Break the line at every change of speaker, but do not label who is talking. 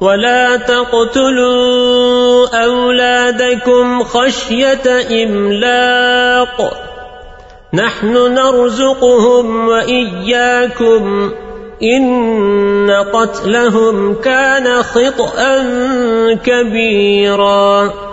ولا تقتلوا أولادكم خشية إملاق نحن نرزقهم وإياكم إن قتلهم كان خطأا كبيراً